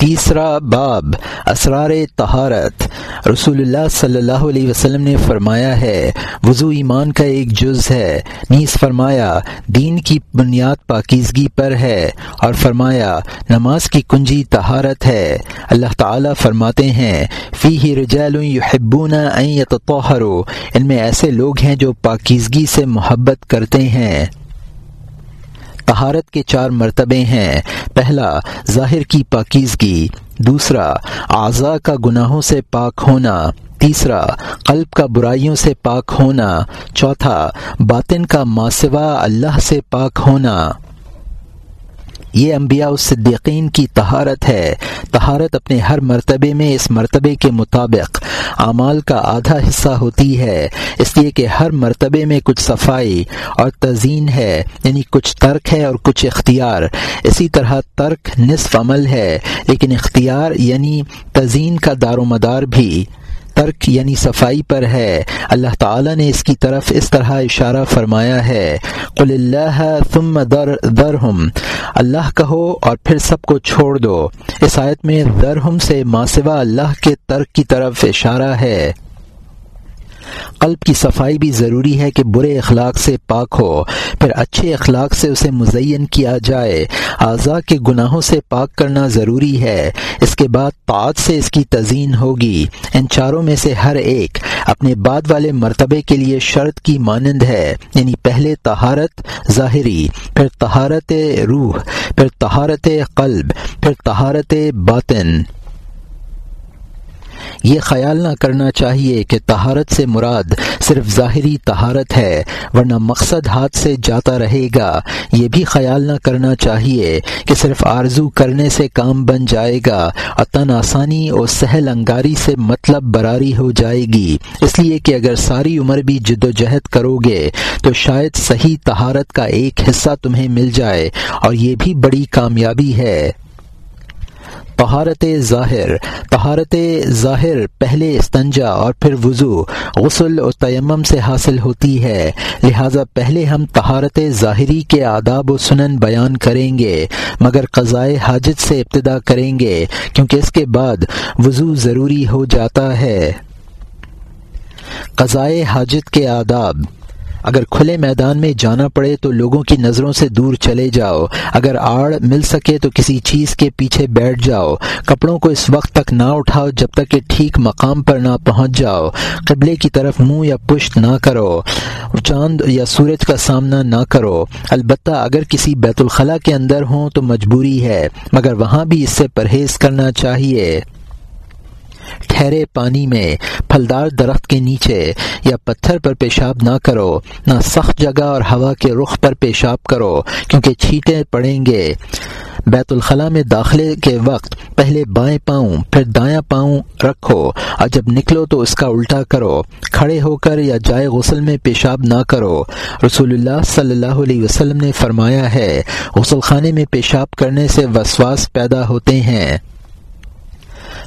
تیسرا باب، اسرار طہارت۔ رسول اللہ صلی اللہ علیہ وسلم نے فرمایا ہے، وضو ایمان کا ایک جز ہے۔ نیز فرمایا، دین کی بنیاد پاکیزگی پر ہے۔ اور فرمایا، نماز کی کنجی طہارت ہے۔ اللہ تعالیٰ فرماتے ہیں فی ہی رجال یحبون ان یتطہروا۔ ان میں ایسے لوگ ہیں جو پاکیزگی سے محبت کرتے ہیں۔ طہارت کے چار مرتبے ہیں۔ پہلا، ظاہر کی پاکیزگی۔ دوسرا، اعضاء کا گناہوں سے پاک ہونا۔ تیسرا، قلب کا برائیوں سے پاک ہونا۔ چوتھا، باطن کا ماسوا اللہ سے پاک ہونا۔ یہ انبیاء الصدیقین کی تہارت ہے۔ تہارت اپنے ہر مرتبے میں اس مرتبے کے مطابق اعمال کا آدھا حصہ ہوتی ہے۔ اس لیے کہ ہر مرتبے میں کچھ صفائی اور تزئین ہے یعنی کچھ ترک ہے اور کچھ اختیار۔ اسی طرح ترک نصف عمل ہے، لیکن اختیار یعنی تزئین کا دار و مدار بھی۔ ترک یعنی صفائی پر ہے۔ اللہ تعالیٰ نے اس کی طرف اس طرح اشارہ فرمایا ہے۔ قل اللہ ثم در درہم اللہ کہو اور پھر سب کو چھوڑ دو۔ اس آیت میں درہم سے ماسوا اللہ کے ترک کی طرف اشارہ ہے۔ قلب کی صفائی بھی ضروری ہے کہ برے اخلاق سے پاک ہو، پھر اچھے اخلاق سے اسے مزین کیا جائے۔ اعضاء کے گناہوں سے پاک کرنا ضروری ہے۔ اس کے بعد طاعت سے اس کی تزئین ہوگی۔ ان چاروں میں سے ہر ایک اپنے بعد والے مرتبے کے لیے شرط کی مانند ہے۔ یعنی پہلے طہارت ظاہری، پھر طہارت روح، پھر طہارت قلب، پھر طہارت باطن۔ یہ خیال نہ کرنا چاہیے کہ تہارت سے مراد صرف ظاہری تہارت ہے، ورنہ مقصد ہاتھ سے جاتا رہے گا۔ یہ بھی خیال نہ کرنا چاہیے کہ صرف آرزو کرنے سے کام بن جائے گا۔ اور تن آسانی اور سہل انگاری سے مطلب براری ہو جائے گی۔ اس لیے کہ اگر ساری عمر بھی جد و جہد کرو گے، تو شاید صحیح تہارت کا ایک حصہ تمہیں مل جائے۔ اور یہ بھی بڑی کامیابی ہے۔ طہارت ظاہر طہارت ظاہر پہلے استنجا اور پھر وضو، غسل اور تیمم سے حاصل ہوتی ہے۔ لہذا پہلے ہم طہارت ظاہری کے آداب و سنن بیان کریں گے، مگر قضائے حاجت سے ابتدا کریں گے، کیونکہ اس کے بعد وضو ضروری ہو جاتا ہے۔ قضائے حاجت کے آداب اگر کھلے میدان میں جانا پڑے تو لوگوں کی نظروں سے دور چلے جاؤ۔ اگر آڑ مل سکے تو کسی چیز کے پیچھے بیٹھ جاؤ۔ کپڑوں کو اس وقت تک نہ اٹھاؤ جب تک کہ ٹھیک مقام پر نہ پہنچ جاؤ۔ قبلے کی طرف منہ یا پشت نہ کرو۔ چاند یا سورج کا سامنا نہ کرو۔ البتہ اگر کسی بیت الخلاء کے اندر ہوں تو مجبوری ہے، مگر وہاں بھی اس سے پرہیز کرنا چاہیے۔ ٹھہرے پانی میں، پھلدار درخت کے نیچے، یا پتھر پر پیشاب نہ کرو، نہ سخت جگہ اور ہوا کے رخ پر پیشاب کرو، کیونکہ چھیٹیں پڑیں گے۔ بیت الخلاء میں داخلے کے وقت پہلے بائیں پاؤں، پھر دایاں پاؤں رکھو۔ اور جب نکلو تو اس کا الٹا کرو۔ کھڑے ہو کر یا جائے غسل میں پیشاب نہ کرو۔ رسول اللہ صلی اللہ علیہ وسلم نے فرمایا ہے، غسل خانے میں پیشاب کرنے سے وسواس پیدا ہوتے ہیں۔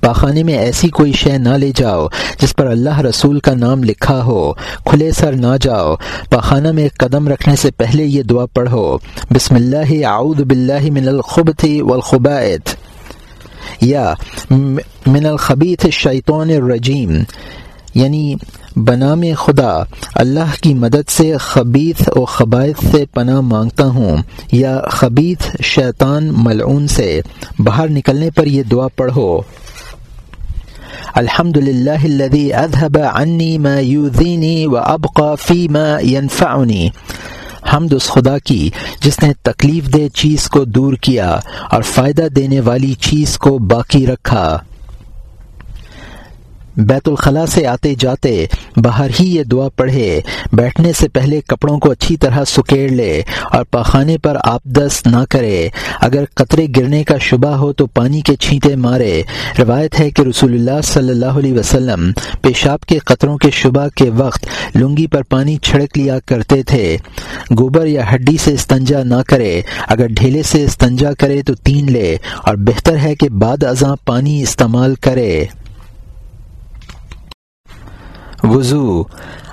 پاخانے میں ایسی کوئی شے نہ لے جاؤ جس پر اللہ رسول کا نام لکھا ہو۔ کھلے سر نہ جاؤ۔ پاخانہ میں قدم رکھنے سے پہلے یہ دعا پڑھو۔ بسم اللہ، اعوذ باللہ من الخبث والخبائث۔ یا من الخبیث الشیطان الرجیم۔ یعنی بنام خدا، اللہ کی مدد سے خبیث و خبائث سے پناہ مانگتا ہوں۔ یا خبیث شیطان ملعون سے۔ باہر نکلنے پر یہ دعا پڑھو۔ الحمد للہ الذي اذهب عني ما يؤذيني وابقى فيما ينفعني حمد اس خدا کی جس نے تکلیف دہ چیز کو دور کیا اور فائدہ دینے والی چیز کو باقی رکھا۔ بیت الخلاء سے آتے جاتے باہر ہی یہ دعا پڑھے۔ بیٹھنے سے پہلے کپڑوں کو اچھی طرح سکیڑ لے اور پاخانے پر آپ دست نہ کرے۔ اگر قطرے گرنے کا شبہ ہو تو پانی کے چھینٹے مارے۔ روایت ہے کہ رسول اللہ صلی اللہ علیہ وسلم پیشاب کے قطروں کے شبہ کے وقت لنگی پر پانی چھڑک لیا کرتے تھے۔ گوبر یا ہڈی سے استنجا نہ کرے۔ اگر ڈھیلے سے استنجا کرے تو تین لے۔ اور بہتر ہے کہ بعد ازاں پانی استعمال کرے۔ وضو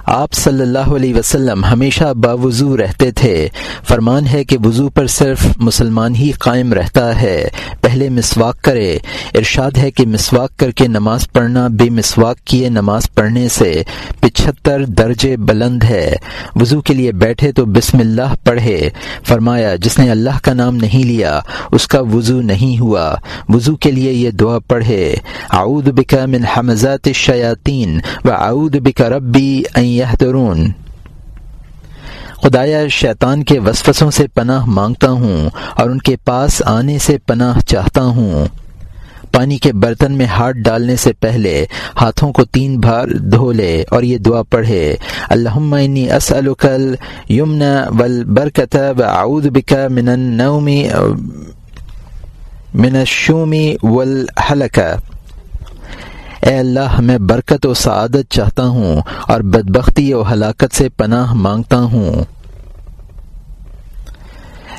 آپ صلی اللہ علیہ وسلم ہمیشہ باوضو رہتے تھے۔ فرمان ہے کہ وضو پر صرف مسلمان ہی قائم رہتا ہے۔ پہلے مسواک کرے۔ ارشاد ہے کہ مسواک کر کے نماز پڑھنا بے مسواک کیے نماز پڑھنے سے پچہتر درجے بلند ہے۔ وضو کے لیے بیٹھے تو بسم اللہ پڑھے۔ فرمایا، جس نے اللہ کا نام نہیں لیا، اس کا وضو نہیں ہوا۔ وضو کے لیے یہ دعا پڑھے۔ اعوذ بکا من حمزات الشیاطین و اعوذ بکا ربی این یحضرون خدایا، شیطان کے وسوسوں سے پناہ مانگتا ہوں اور ان کے پاس آنے سے پناہ چاہتا ہوں۔ پانی کے برتن میں ہاتھ ڈالنے سے پہلے ہاتھوں کو تین بار دھو لے اور یہ دعا پڑھے اللہ انی اسألک یمن ول برکت اعوذ بک من النوم، من الشومی والحلک اے اللہ، میں برکت و سعادت چاہتا ہوں اور بدبختی و ہلاکت سے پناہ مانگتا ہوں۔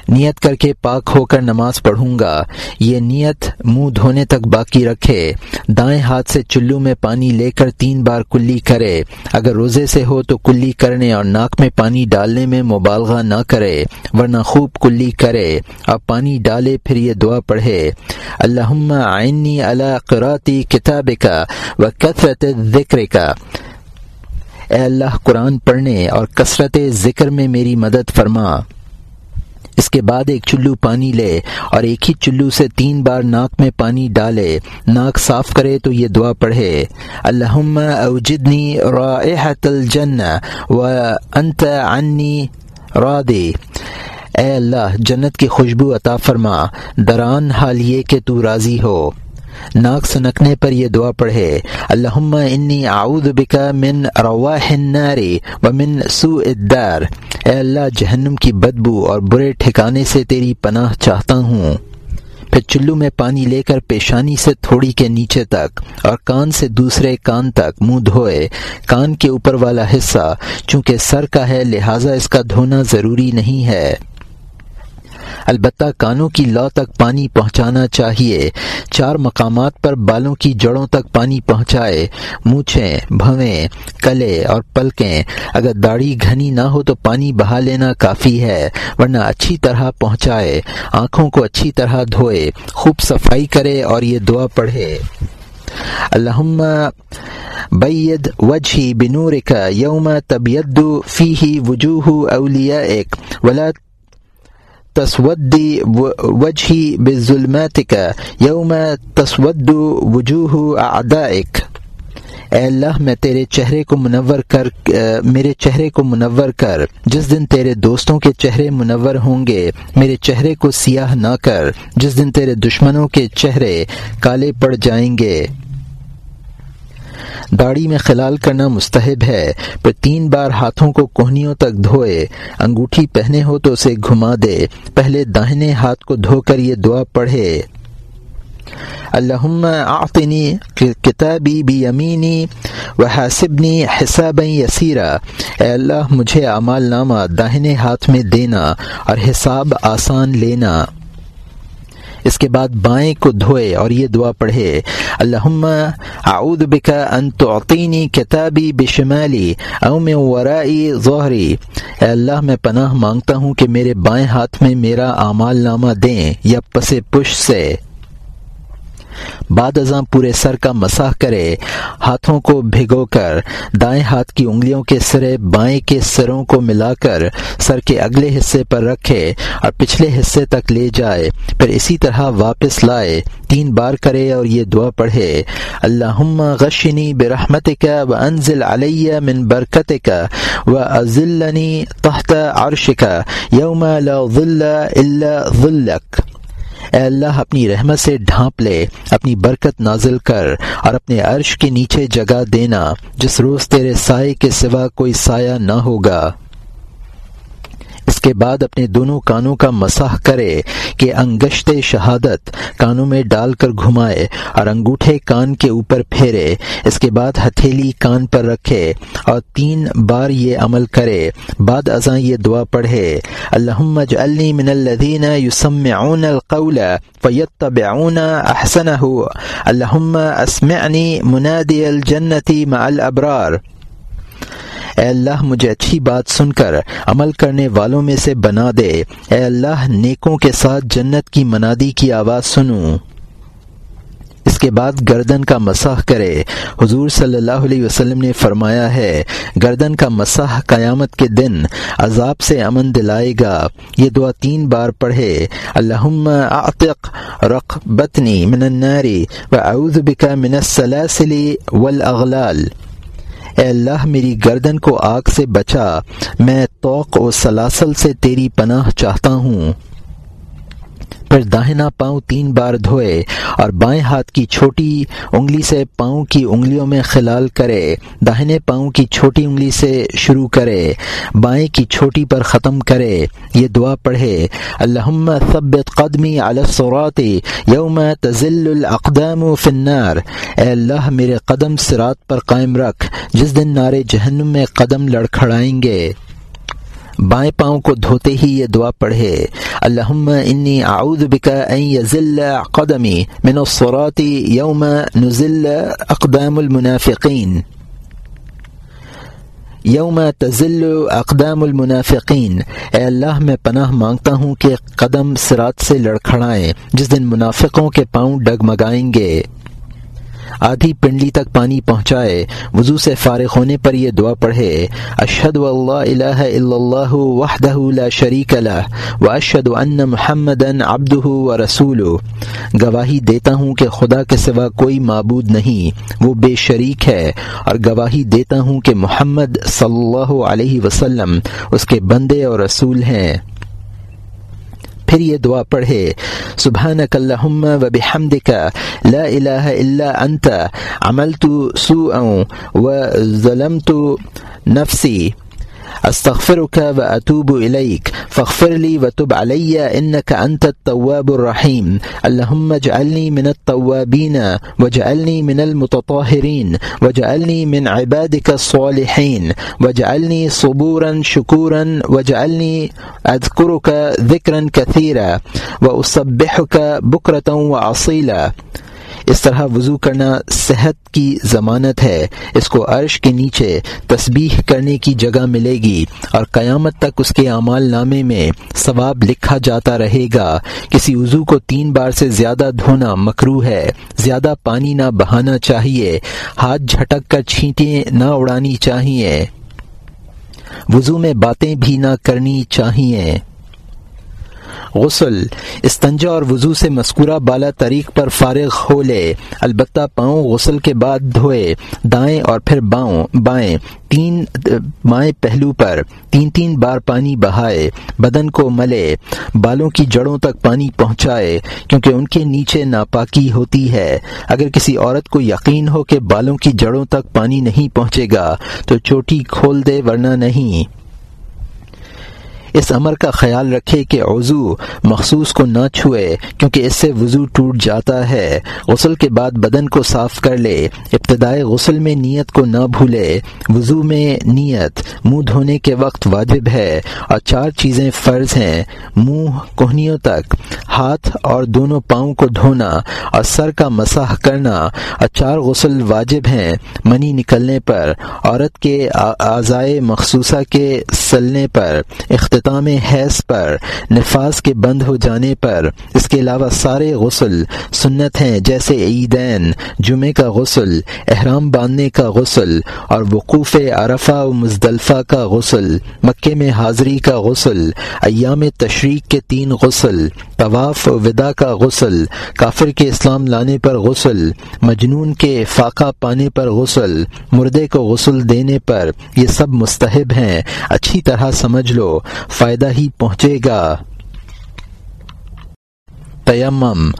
نیت کر کے پاک ہو کر نماز پڑھوں گا۔ یہ نیت منہ دھونے تک باقی رکھے۔ دائیں ہاتھ سے چلو میں پانی لے کر تین بار کلی کرے۔ اگر روزے سے ہو تو کلی کرنے اور ناک میں پانی ڈالنے میں مبالغہ نہ کرے، ورنہ خوب کلی کرے۔ اور پانی ڈالے پھر یہ دعا پڑھے۔ اللہ آئنی اللہ قراتی کتاب کا و کثرت ذکر کا اے اللہ قرآن پڑھنے اور کثرت ذکر میں میری مدد فرما۔ اس کے بعد ایک چلو پانی لے اور ایک ہی چلو سے تین بار ناک میں پانی ڈالے، ناک صاف کرے تو یہ دعا پڑھے، اللہم اوجدنی رائحت الجنہ و انت عنی رادی. اے اللہ، جنت کی خوشبو عطا فرما، دران حال یہ کہ تو راضی ہو۔ ناک سنکنے پر یہ دعا پڑھے اللہ انی اعوذ بکا من رواح النار ومن سوء الدار۔ اے اللہ، جہنم کی بدبو اور برے ٹھکانے سے تیری پناہ چاہتا ہوں۔ پھر چلو میں پانی لے کر پیشانی سے تھوڑی کے نیچے تک اور کان سے دوسرے کان تک منہ دھوئے۔ کان کے اوپر والا حصہ، چونکہ سر کا ہے، لہٰذا اس کا دھونا ضروری نہیں ہے۔ البتہ کانوں کی لو تک پانی پہنچانا چاہیے۔ چار مقامات پر بالوں کی جڑوں تک پانی پہنچائے۔ مونچھیں، بھویں، کلے اور پلکیں۔ اگر داڑھی گھنی نہ ہو تو پانی بہا لینا کافی ہے، ورنہ اچھی طرح پہنچائے۔ آنکھوں کو اچھی طرح دھوئے، خوب صفائی کرے اور یہ دعا پڑھے۔ اللہم بید وجہی بنورک یوم تبید فیہ وجوہ اولیائک ولا تسودی وجہی بظلماتک یوم تسود وجوہ اعدائک۔ اے اللہ، میں تیرے چہرے کو منور کر میرے چہرے کو منور کر۔ جس دن تیرے دوستوں کے چہرے منور ہوں گے، میرے چہرے کو سیاہ نہ کر۔ جس دن تیرے دشمنوں کے چہرے کالے پڑ جائیں گے۔ داڑھی میں خلال کرنا مستحب ہے، پھر تین بار ہاتھوں کو کوہنیوں تک دھوئے، انگوٹھی پہنے ہو تو اسے گھما دے، پہلے داہنے ہاتھ کو دھو کر یہ دعا پڑھے۔ اللہم اعطنی کتابی بی یمینی و حاسبنی حساب یسیرا۔ اے اللہ، مجھے اعمال نامہ داہنے ہاتھ میں دینا اور حساب آسان لینا۔ اس کے بعد بائیں کو دھوئے اور یہ دعا پڑھے، اللہم اعوذ بکا ان تعطینی کتابی بشمالی او من ورائی ظہری۔ اے اللہ، میں پناہ مانگتا ہوں کہ میرے بائیں ہاتھ میں میرا اعمال نامہ دیں یا پس پش سے۔ بعد ازاں پورے سر کا مساح کرے، ہاتھوں کو بھگو کر، دائیں ہاتھ کی انگلیوں کے سرے، بائیں کے سروں کو ملا کر سر کے اگلے حصے پر رکھے اور پچھلے حصے تک لے جائے، پھر اسی طرح واپس لائے، تین بار کرے اور یہ دعا پڑھے اللہ غشنی برحمت کا و انزل علیہ من برکت کا و ازلنی تحت عرش کا یوم لا ظل الا ظلک. اے اللہ، اپنی رحمت سے ڈھانپ لے، اپنی برکت نازل کر اور اپنے عرش کے نیچے جگہ دینا، جس روز تیرے سائے کے سوا کوئی سایہ نہ ہوگا۔ اس کے بعد اپنے دونوں کانوں کا مساح کرے کہ انگشت شہادت کانوں میں ڈال کر گھمائے اور انگوٹھے کان کے اوپر پھیرے۔ اس کے بعد ہتھیلی کان پر رکھے اور تین بار یہ عمل کرے۔ بعد ازاں یہ دعا پڑھے، اللہم اجعلنی من الذین یسمعون القول فیتبعون احسنہ۔ اللہم اسمعنی منادی الجنتی مع الابرار۔ اے اللہ مجھے اچھی بات سن کر عمل کرنے والوں میں سے بنا دے۔ اے اللہ، نیکوں کے ساتھ جنت کی منادی کی آواز سنوں اس کے بعد گردن کا مسح کرے۔ حضور صلی اللہ علیہ وسلم نے فرمایا ہے، گردن کا مسح قیامت کے دن عذاب سے امن دلائے گا۔ یہ دعا تین بار پڑھے۔ اللہم اعتق رقبتنی من النار و بکا من السلاسل والاغلال اے اللہ، میری گردن کو آگ سے بچا، میں توق و سلاسل سے تیری پناہ چاہتا ہوں۔ پھر داہنا پاؤں تین بار دھوئے اور بائیں ہاتھ کی چھوٹی انگلی سے پاؤں کی انگلیوں میں خلال کرے، داہنے پاؤں کی چھوٹی انگلی سے شروع کرے، بائیں کی چھوٹی پر ختم کرے، یہ دعا پڑھے الحم ثبت قدمی الصراط یوم تزل الاقدام فی النار۔ اے اللہ، میرے قدم سرات پر قائم رکھ، جس دن نارے جہنم میں قدم لڑکھڑائیں گے۔ بائیں پاؤں کو دھوتے ہی یہ دعا پڑھے، اللہم انی اعوذ بکا ان یزل قدمی من الصراط یوم نزل اقدام المنافقین. یوم تزل اقدام المنافقین. اے اللہ، میں پناہ مانگتا ہوں کہ قدم سرات سے لڑکھڑائیں، جس دن منافقوں کے پاؤں ڈگمگائیں گے۔ آدھی پنڈلی تک پانی پہنچائے، وضو سے فارغ ہونے پر یہ دعا پڑھے اشد اللہ الہ الا اللہ وحدہ لا شریک لہ و اشد ان محمد ابدہ و رسول گواہی دیتا ہوں کہ خدا کے سوا کوئی معبود نہیں، وہ بے شریک ہے، اور گواہی دیتا ہوں کہ محمد صلی اللہ علیہ وسلم اس کے بندے اور رسول ہیں۔ پھر یہ دعا پڑھے سبحانک اللہم و بحمدک، لا الہ الا انت، عملت سوءا و ظلمت نفسی۔ استغفرك واتوب اليك فاغفر لي وتب علي انك انت التواب الرحيم. اللهم اجعلني من التوابين، واجعلني من المتطهرين، واجعلني من عبادك الصالحين، واجعلني صبورا، شكورا، واجعلني اذكرك ذكرا كثيرا واصبحك بكره واصيلا اس طرح وضو کرنا صحت کی ضمانت ہے۔ اس کو عرش کے نیچے تسبیح کرنے کی جگہ ملے گی اور قیامت تک اس کے اعمال نامے میں ثواب لکھا جاتا رہے گا۔ کسی وضو کو تین بار سے زیادہ دھونا مکرو ہے۔ زیادہ پانی نہ بہانا چاہیے۔ ہاتھ جھٹک کر چھینٹیں نہ اڑانی چاہیے۔ وضو میں باتیں بھی نہ کرنی چاہیے۔ غسل، استنجا اور وضو سے مذکورہ بالا طریق پر فارغ ہو لے۔ البتہ پاؤں غسل کے بعد دھوئے، دائیں اور پھر باؤں، بائیں۔ تین مائیں پہلو پر۔ تین تین بار پانی بہائے، بدن کو ملے۔ بالوں کی جڑوں تک پانی پہنچائے، کیونکہ ان کے نیچے ناپاکی ہوتی ہے۔ اگر کسی عورت کو یقین ہو کہ بالوں کی جڑوں تک پانی نہیں پہنچے گا، تو چوٹی کھول دے، ورنہ نہیں۔ اس امر کا خیال رکھے کہ عضو مخصوص کو نہ چھوئے، کیونکہ اس سے وضو ٹوٹ جاتا ہے۔ غسل کے بعد بدن کو صاف کر لے ابتدائے غسل میں نیت کو نہ بھولے۔ وضو میں نیت، منہ دھونے کے وقت واجب ہے۔ اور چار چیزیں فرض ہیں، منہ، کوہنیوں تک۔ ہاتھ اور دونوں پاؤں کو دھونا اور سر کا مساح کرنا۔ اور چار غسل واجب ہیں، منی نکلنے پر، عورت کے اعضائے مخصوصہ کے سلنے پر۔ اختتام حیض پر نفاذ کے بند ہو جانے پر۔ اس کے علاوہ سارے غسل سنت ہیں، جیسے عیدین جمعے کا غسل، احرام باندھنے کا غسل، اور وقوف عرفہ و مزدلفہ کا غسل مکے میں حاضری کا غسل، ایام تشریق کے تین غسل، طواف و ودا کا غسل، کافر کے اسلام لانے پر غسل، مجنون کے فاقہ پانے پر غسل، مردے کو غسل دینے پر۔ یہ سب مستحب ہیں۔ اچھی طرح سمجھ لو۔ فائدہ ہی پہنچے گا۔ تیمم،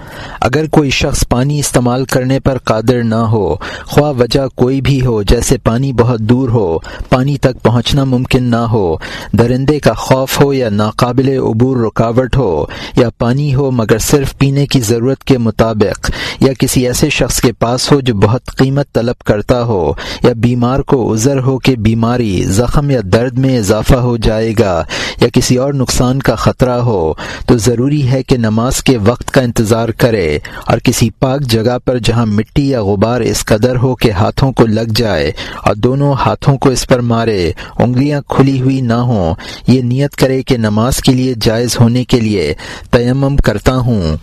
اگر کوئی شخص پانی استعمال کرنے پر قادر نہ ہو، خواہ وجہ کوئی بھی ہو، جیسے پانی بہت دور ہو، پانی تک پہنچنا ممکن نہ ہو، درندے کا خوف ہو یا ناقابل عبور رکاوٹ ہو، یا پانی ہو مگر صرف پینے کی ضرورت کے مطابق یا کسی ایسے شخص کے پاس ہو جو بہت قیمت طلب کرتا ہو یا بیمار کو عذر ہو کہ بیماری زخم یا درد میں اضافہ ہو جائے گا یا کسی اور نقصان کا خطرہ ہو، تو ضروری ہے کہ نماز کے وقت کا انتظار کرے اور کسی پاک جگہ پر جہاں مٹی یا غبار اس قدر ہو کہ ہاتھوں کو لگ جائے اور دونوں ہاتھوں کو اس پر مارے، انگلیاں کھلی ہوئی نہ ہوں۔ یہ نیت کرے کہ نماز کے لیے جائز ہونے کے لیے تیمم کرتا ہوں۔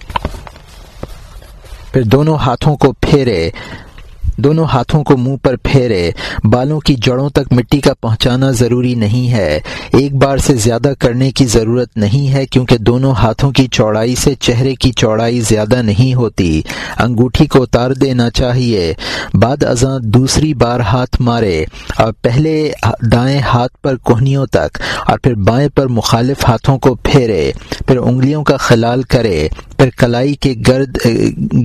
پھر دونوں ہاتھوں کو پھیرے دونوں ہاتھوں کو منہ پر پھیرے، بالوں کی جڑوں تک مٹی کا پہنچانا ضروری نہیں ہے۔ ایک بار سے زیادہ کرنے کی ضرورت نہیں ہے کیونکہ دونوں ہاتھوں کی چوڑائی سے چہرے کی چوڑائی زیادہ نہیں ہوتی۔ انگوٹھی کو اتار دینا چاہیے۔ بعد ازاں دوسری بار ہاتھ مارے۔ اور پہلے دائیں ہاتھ پر کوہنیوں تک، اور پھر بائیں پر مخالف ہاتھوں کو پھیرے۔ پھر انگلیوں کا خلال کرے۔ پھر کلائی کے گرد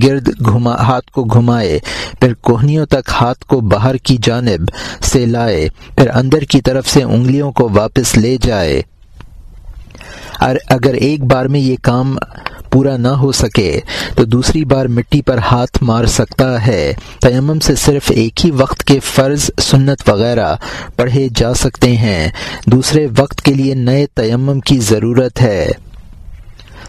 گرد گھما، ہاتھ کو گھمائے۔ پھر کوہنیوں تک ہاتھ کو باہر کی جانب سے لائے، پھر اندر کی طرف سے انگلیوں کو واپس لے جائے۔ اور اگر ایک بار میں یہ کام پورا نہ ہو سکے، تو دوسری بار مٹی پر ہاتھ مار سکتا ہے۔ تیمم سے صرف ایک ہی وقت کے فرض سنت وغیرہ پڑھے جا سکتے ہیں۔ دوسرے وقت کے لیے نئے تیمم کی ضرورت ہے۔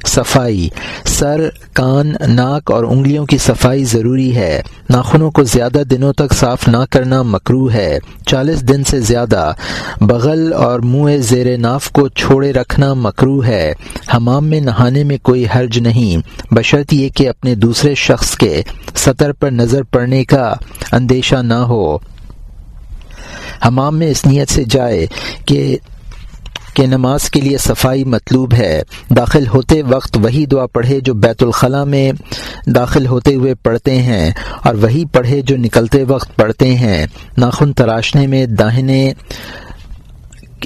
صفائی۔ سر، کان، ناک اور انگلیوں کی صفائی ضروری ہے۔ ناخنوں کو زیادہ دنوں تک صاف نہ کرنا مکرو ہے۔ چالیس دن سے زیادہ۔ بغل اور منہ زیر ناف کو چھوڑے رکھنا مکرو ہے۔ حمام میں نہانے میں کوئی حرج نہیں۔ بشرط یہ کہ اپنے دوسرے شخص کے سطر پر نظر پڑنے کا اندیشہ نہ ہو۔ حمام میں اس نیت سے جائے کہ کہ نماز کے لیے صفائی مطلوب ہے۔ داخل ہوتے وقت وہی دعا پڑھے جو بیت الخلاء میں داخل ہوتے ہوئے پڑھتے ہیں اور وہی پڑھے جو نکلتے وقت پڑھتے ہیں۔ ناخن تراشنے میں داہنے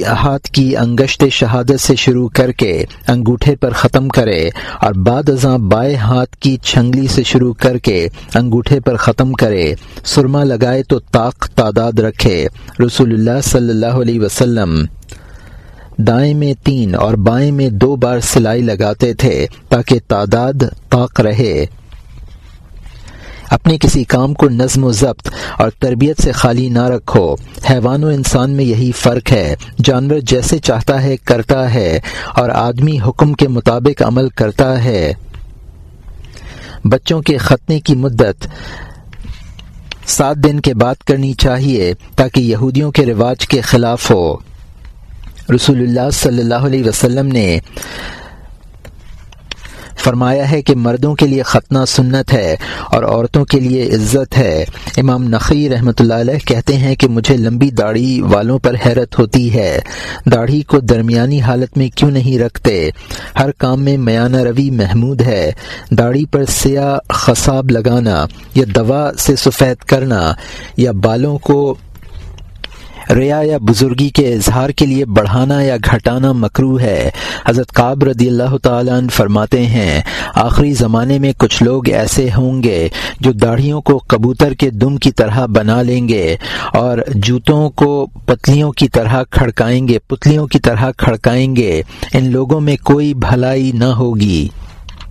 ہاتھ کی انگشت شہادت سے شروع کر کے انگوٹھے پر ختم کرے اور بعد ازاں بائیں ہاتھ کی چھنگلی سے شروع کر کے انگوٹھے پر ختم کرے۔ سرما لگائے تو طاق تعداد رکھے۔ رسول اللہ صلی اللہ علیہ وسلم دائیں میں تین اور بائیں میں دو بار سلائی لگاتے تھے تاکہ تعداد طاق رہے۔ اپنے کسی کام کو نظم و ضبط اور تربیت سے خالی نہ رکھو۔ حیوان و انسان میں یہی فرق ہے۔ جانور جیسے چاہتا ہے، کرتا ہے اور آدمی حکم کے مطابق عمل کرتا ہے۔ بچوں کے ختنے کی مدت سات دن کے بعد کرنی چاہیے تاکہ یہودیوں کے رواج کے خلاف ہو۔ رسول اللہ صلی اللہ علیہ وسلم نے فرمایا ہے کہ مردوں کے لیے ختنہ سنت ہے اور عورتوں کے لیے عزت ہے۔ امام نقی رحمۃ اللہ علیہ کہتے ہیں کہ مجھے لمبی داڑھی والوں پر حیرت ہوتی ہے۔ داڑھی کو درمیانی حالت میں کیوں نہیں رکھتے؟ ہر کام میں میانہ روی محمود ہے۔ داڑھی پر سیاہ خصاب لگانا یا دوا سے سفید کرنا یا بالوں کو ریا یا بزرگی کے اظہار کے لیے بڑھانا یا گھٹانا مکرو ہے۔ حضرت قاب رضی اللہ تعالیٰ فرماتے ہیں، آخری زمانے میں کچھ لوگ ایسے ہوں گے جو داڑھیوں کو کبوتر کے دم کی طرح بنا لیں گے اور جوتوں کو پتلیوں کی طرح کھڑکائیں گے، پتلیوں کی طرح کھڑکائیں گے۔ ان لوگوں میں کوئی بھلائی نہ ہوگی۔